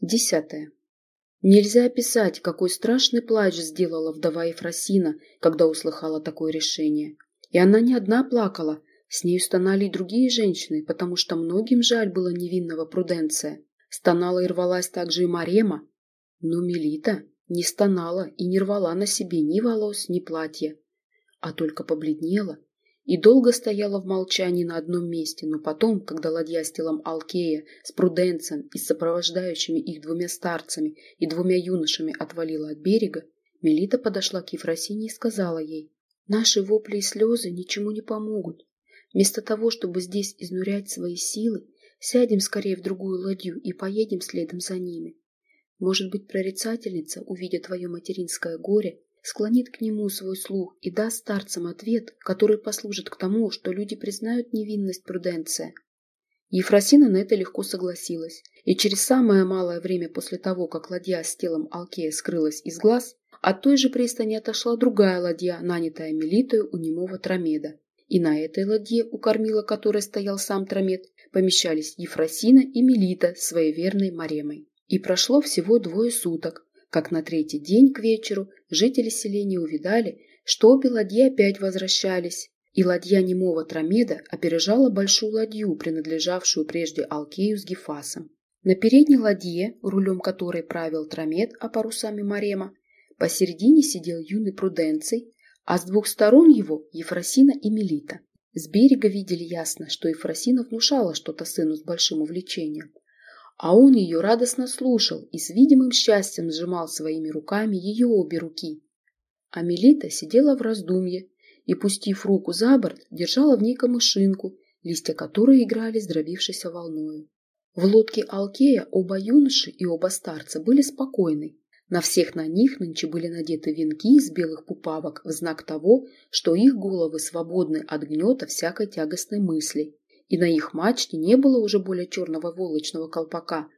Десятое. Нельзя описать, какой страшный плач сделала вдова Ефросина, когда услыхала такое решение. И она не одна плакала, с ней стонали и другие женщины, потому что многим жаль было невинного Пруденция. Стонала и рвалась также и Марема. Но Мелита не стонала и не рвала на себе ни волос, ни платья, а только побледнела и долго стояла в молчании на одном месте, но потом, когда ладья с телом Алкея, с Пруденцем и с сопровождающими их двумя старцами и двумя юношами отвалила от берега, Мелита подошла к Ефросине и сказала ей, «Наши вопли и слезы ничему не помогут. Вместо того, чтобы здесь изнурять свои силы, сядем скорее в другую ладью и поедем следом за ними. Может быть, прорицательница, увидя твое материнское горе, склонит к нему свой слух и даст старцам ответ, который послужит к тому, что люди признают невинность Пруденция. Ефросина на это легко согласилась, и через самое малое время после того, как ладья с телом Алкея скрылась из глаз, от той же пристани отошла другая ладья, нанятая Мелитою у немого Тромеда. И на этой ладье, у кормила которой стоял сам Тромед, помещались Ефросина и Мелита своей верной Маремой. И прошло всего двое суток, как на третий день к вечеру жители селения увидали, что обе ладьи опять возвращались, и ладья немого Тромеда опережала большую ладью, принадлежавшую прежде Алкею с Гефасом. На передней ладье, рулем которой правил Тромед, а парусами Марема, посередине сидел юный Пруденций, а с двух сторон его Ефросина и Мелита. С берега видели ясно, что Ефросина внушала что-то сыну с большим увлечением, а он ее радостно слушал и с видимым счастьем сжимал своими руками ее обе руки. А Мелита сидела в раздумье и, пустив руку за борт, держала в ней камышинку, листья которой играли с дробившейся волною. В лодке Алкея оба юноши и оба старца были спокойны. На всех на них нынче были надеты венки из белых пупавок в знак того, что их головы свободны от гнета всякой тягостной мысли и на их мачте не было уже более черного волочного колпака,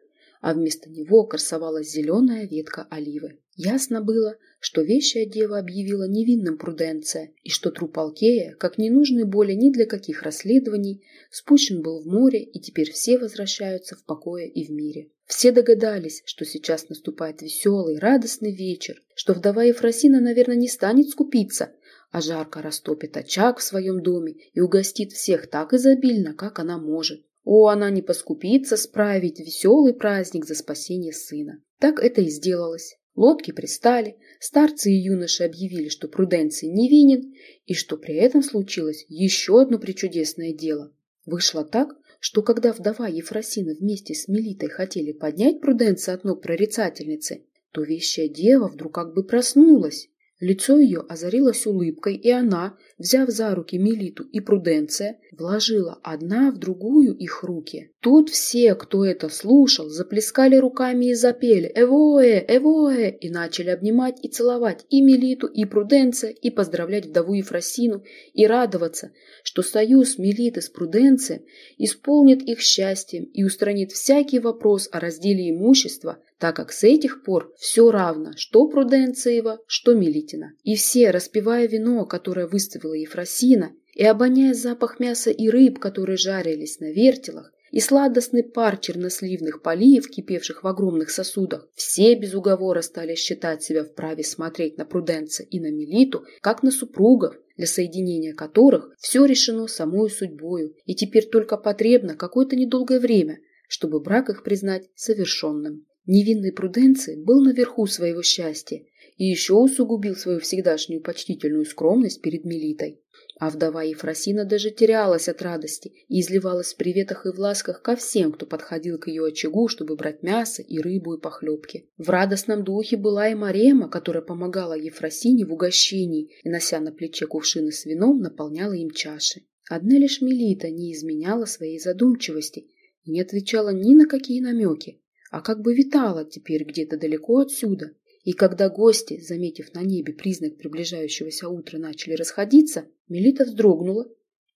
а вместо него красовалась зеленая ветка оливы. Ясно было, что вещая дева объявила невинным Пруденция, и что труп Алкея, как ненужный более ни для каких расследований, спущен был в море, и теперь все возвращаются в покое и в мире. Все догадались, что сейчас наступает веселый, радостный вечер, что вдова Ефросина, наверное, не станет скупиться, а жарко растопит очаг в своем доме и угостит всех так изобильно, как она может. О, она не поскупится справить веселый праздник за спасение сына. Так это и сделалось. Лодки пристали, старцы и юноши объявили, что Пруденций невинен, и что при этом случилось еще одно причудесное дело. Вышло так, что когда вдова Ефросина вместе с Мелитой хотели поднять Пруденция от ног прорицательницы, то вещая дева вдруг как бы проснулась Лицо ее озарилось улыбкой, и она, взяв за руки Мелиту и Пруденция, вложила одна в другую их руки. Тут все, кто это слушал, заплескали руками и запели «Эвоэ! Эвоэ!» и начали обнимать и целовать и Мелиту, и Пруденция, и поздравлять вдову Ефросину, и радоваться, что союз Мелиты с Пруденцием исполнит их счастьем и устранит всякий вопрос о разделе имущества, так как с этих пор все равно, что Пруденциева, что Мелитина. И все, распивая вино, которое выставила Ефросина, и обоняя запах мяса и рыб, которые жарились на вертелах, и сладостный пар черносливных полиев, кипевших в огромных сосудах, все без уговора стали считать себя вправе смотреть на Пруденца и на Мелиту, как на супругов, для соединения которых все решено самой судьбою, и теперь только потребно какое-то недолгое время, чтобы брак их признать совершенным. Невинный Пруденций был наверху своего счастья и еще усугубил свою всегдашнюю почтительную скромность перед Мелитой. А вдова Ефросина даже терялась от радости и изливалась в приветах и в ласках ко всем, кто подходил к ее очагу, чтобы брать мясо и рыбу и похлебки. В радостном духе была и Марема, которая помогала Ефросине в угощении и, нося на плече кувшины с вином, наполняла им чаши. Одна лишь Мелита не изменяла своей задумчивости и не отвечала ни на какие намеки, а как бы витала теперь где-то далеко отсюда. И когда гости, заметив на небе признак приближающегося утра, начали расходиться, Мелита вздрогнула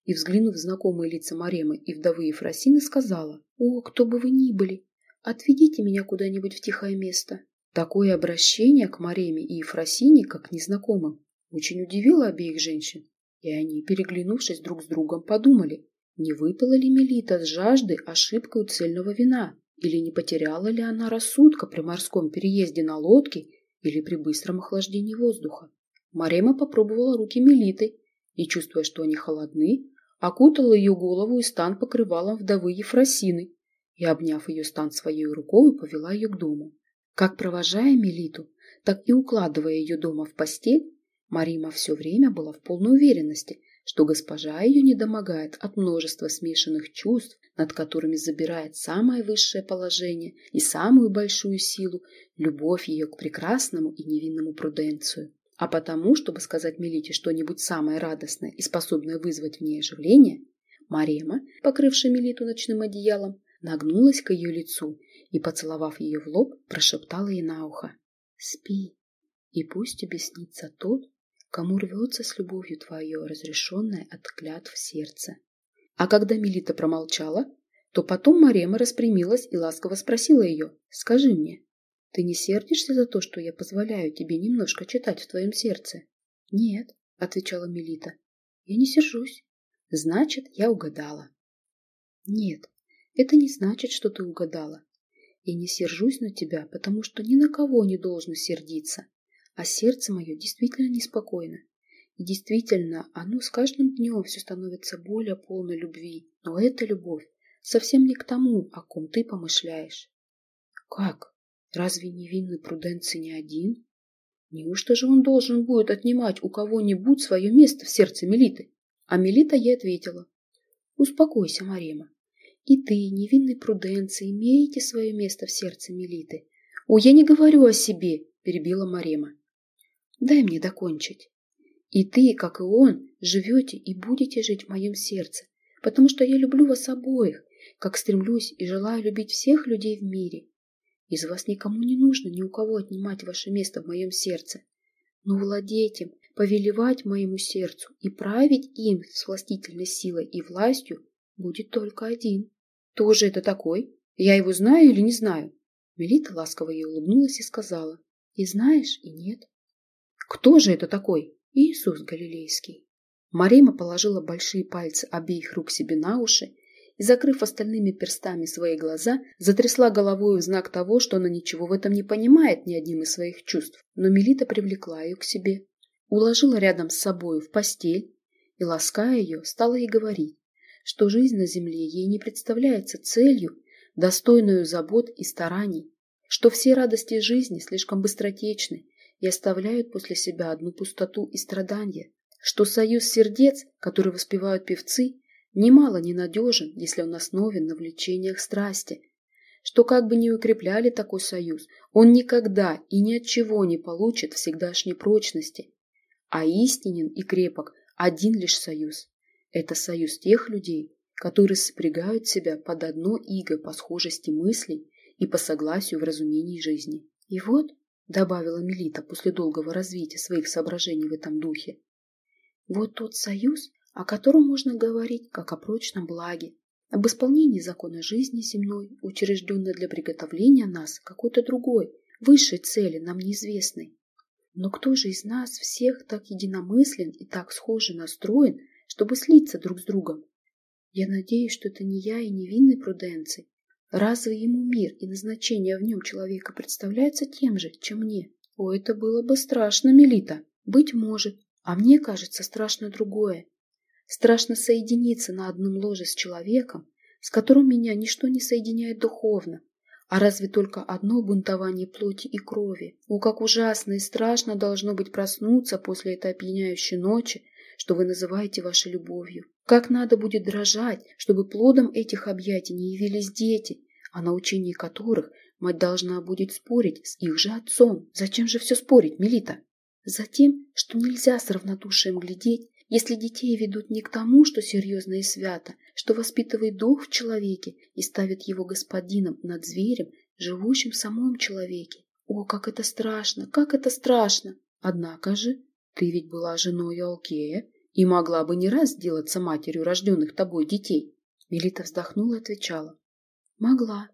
и, взглянув в знакомые лица Маремы и вдовы Ефросины, сказала, «О, кто бы вы ни были, отведите меня куда-нибудь в тихое место». Такое обращение к Мареме и Ефросине, как к незнакомым, очень удивило обеих женщин, и они, переглянувшись друг с другом, подумали, не выпила ли Мелита с жажды ошибкой цельного вина. Или не потеряла ли она рассудка при морском переезде на лодке или при быстром охлаждении воздуха? Марема попробовала руки Мелиты и, чувствуя, что они холодны, окутала ее голову и стан покрывалом вдовы Ефросины и, обняв ее стан своей рукой, повела ее к дому. Как провожая Мелиту, так и укладывая ее дома в постель, Марима все время была в полной уверенности, что госпожа ее не домогает от множества смешанных чувств, над которыми забирает самое высшее положение и самую большую силу любовь ее к прекрасному и невинному Пруденцию. А потому, чтобы сказать Мелите что-нибудь самое радостное и способное вызвать в ней оживление, Марема, покрывшая Мелиту ночным одеялом, нагнулась к ее лицу и, поцеловав ее в лоб, прошептала ей на ухо. «Спи, и пусть тебе снится тот, кому рвется с любовью твое, разрешенное от клятв сердце. А когда Мелита промолчала, то потом Марема распрямилась и ласково спросила ее, «Скажи мне, ты не сердишься за то, что я позволяю тебе немножко читать в твоем сердце?» «Нет», — отвечала Мелита, — «я не сержусь. Значит, я угадала». «Нет, это не значит, что ты угадала. Я не сержусь на тебя, потому что ни на кого не должна сердиться. А сердце мое действительно неспокойно. И действительно, оно с каждым днем все становится более полной любви. Но эта любовь совсем не к тому, о ком ты помышляешь. Как? Разве невинный Пруденций не один? Неужто же он должен будет отнимать у кого-нибудь свое место в сердце Мелиты? А Мелита ей ответила. Успокойся, Марема. И ты, невинный Пруденций, имеете свое место в сердце Мелиты. О, я не говорю о себе, перебила Марема. Дай мне докончить. И ты, как и он, живете и будете жить в моем сердце, потому что я люблю вас обоих, как стремлюсь и желаю любить всех людей в мире. Из вас никому не нужно ни у кого отнимать ваше место в моем сердце, но владеть им, повелевать моему сердцу и править им с властительной силой и властью будет только один. Кто же это такой? Я его знаю или не знаю? Мелита ласково ей улыбнулась и сказала, и знаешь, и нет. Кто же это такой? Иисус Галилейский. Марима положила большие пальцы обеих рук себе на уши и, закрыв остальными перстами свои глаза, затрясла головой в знак того, что она ничего в этом не понимает ни одним из своих чувств. Но Мелита привлекла ее к себе, уложила рядом с собой в постель и, лаская ее, стала ей говорить, что жизнь на земле ей не представляется целью, достойную забот и стараний, что все радости жизни слишком быстротечны и оставляют после себя одну пустоту и страдания, что союз сердец, который воспевают певцы, немало ненадежен, если он основан на влечениях страсти, что как бы ни укрепляли такой союз, он никогда и ни от чего не получит всегдашней прочности, а истинен и крепок один лишь союз – это союз тех людей, которые сопрягают себя под одно иго по схожести мыслей и по согласию в разумении жизни. И вот, добавила Мелита после долгого развития своих соображений в этом духе. Вот тот союз, о котором можно говорить как о прочном благе, об исполнении закона жизни земной, учрежденной для приготовления нас какой-то другой, высшей цели, нам неизвестной. Но кто же из нас всех так единомыслен и так схоже настроен, чтобы слиться друг с другом? Я надеюсь, что это не я и невинный Пруденций, Разве ему мир и назначение в нем человека представляется тем же, чем мне? О, это было бы страшно, Мелита. Быть может. А мне кажется страшно другое. Страшно соединиться на одном ложе с человеком, с которым меня ничто не соединяет духовно, а разве только одно бунтование плоти и крови. О, как ужасно и страшно должно быть проснуться после этой опьяняющей ночи, что вы называете вашей любовью. Как надо будет дрожать, чтобы плодом этих объятий не явились дети, о научении которых мать должна будет спорить с их же отцом. Зачем же все спорить, Мелита? Затем, что нельзя с равнодушием глядеть, если детей ведут не к тому, что серьезно и свято, что воспитывает дух в человеке и ставит его господином над зверем, живущим в самом человеке. О, как это страшно, как это страшно! Однако же, ты ведь была женой Алкея и могла бы не раз сделаться матерью рожденных тобой детей. Мелита вздохнула и отвечала. Могла.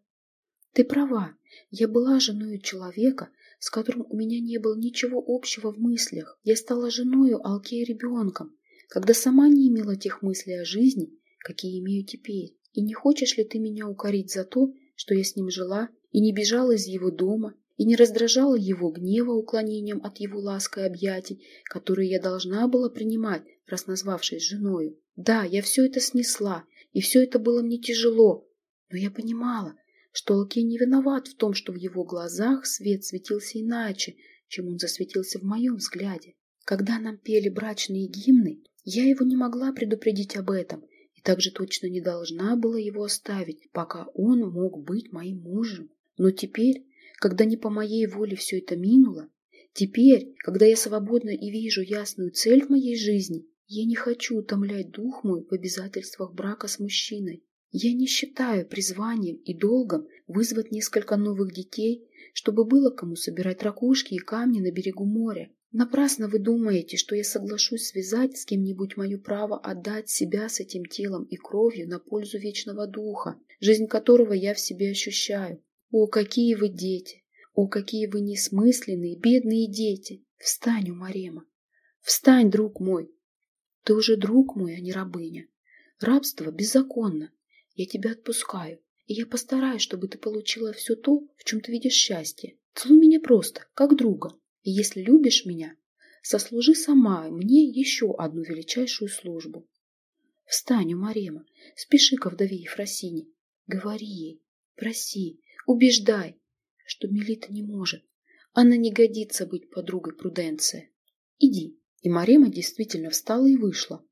Ты права. Я была женой человека, с которым у меня не было ничего общего в мыслях. Я стала женою Алкея ребенком, когда сама не имела тех мыслей о жизни, какие имею теперь. И не хочешь ли ты меня укорить за то, что я с ним жила и не бежала из его дома, и не раздражала его гнева уклонением от его ласка и объятий, которые я должна была принимать, раз назвавшись женою. Да, я все это снесла, и все это было мне тяжело, но я понимала, что Алкей не виноват в том, что в его глазах свет светился иначе, чем он засветился в моем взгляде. Когда нам пели брачные гимны, я его не могла предупредить об этом, и также точно не должна была его оставить, пока он мог быть моим мужем. Но теперь, когда не по моей воле все это минуло, теперь, когда я свободна и вижу ясную цель в моей жизни, я не хочу утомлять дух мой в обязательствах брака с мужчиной. Я не считаю призванием и долгом вызвать несколько новых детей, чтобы было кому собирать ракушки и камни на берегу моря. Напрасно вы думаете, что я соглашусь связать с кем-нибудь мое право отдать себя с этим телом и кровью на пользу вечного духа, жизнь которого я в себе ощущаю. О, какие вы дети! О, какие вы несмысленные, бедные дети! Встань, Умарема! Встань, друг мой! Ты уже друг мой, а не рабыня. Рабство беззаконно. Я тебя отпускаю, и я постараюсь, чтобы ты получила все то, в чем ты видишь счастье. Целуй меня просто, как друга. И если любишь меня, сослужи сама мне еще одну величайшую службу. Встань, Марема, спеши ко вдове Ефросине. Говори ей, проси, убеждай, что Мелита не может. Она не годится быть подругой Пруденция. Иди. И Марема действительно встала и вышла.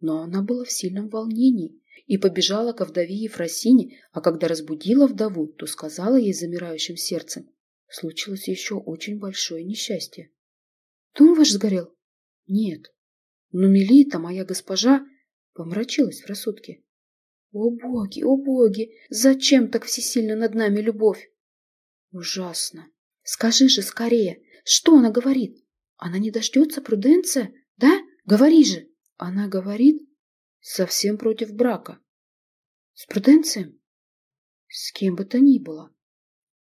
Но она была в сильном волнении и побежала ко вдове Ефросине, а когда разбудила вдову, то сказала ей замирающим сердцем, случилось еще очень большое несчастье. Дом ваш сгорел? Нет. Но Мелита, моя госпожа, помрачилась в рассудке. О боги, о боги, зачем так всесильно над нами любовь? Ужасно. Скажи же скорее, что она говорит? Она не дождется Пруденция? Да? Говори же. Она говорит совсем против брака. С Пруденцием? С кем бы то ни было.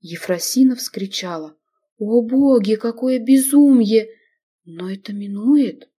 Ефросина вскричала. «О боги, какое безумие! Но это минует!»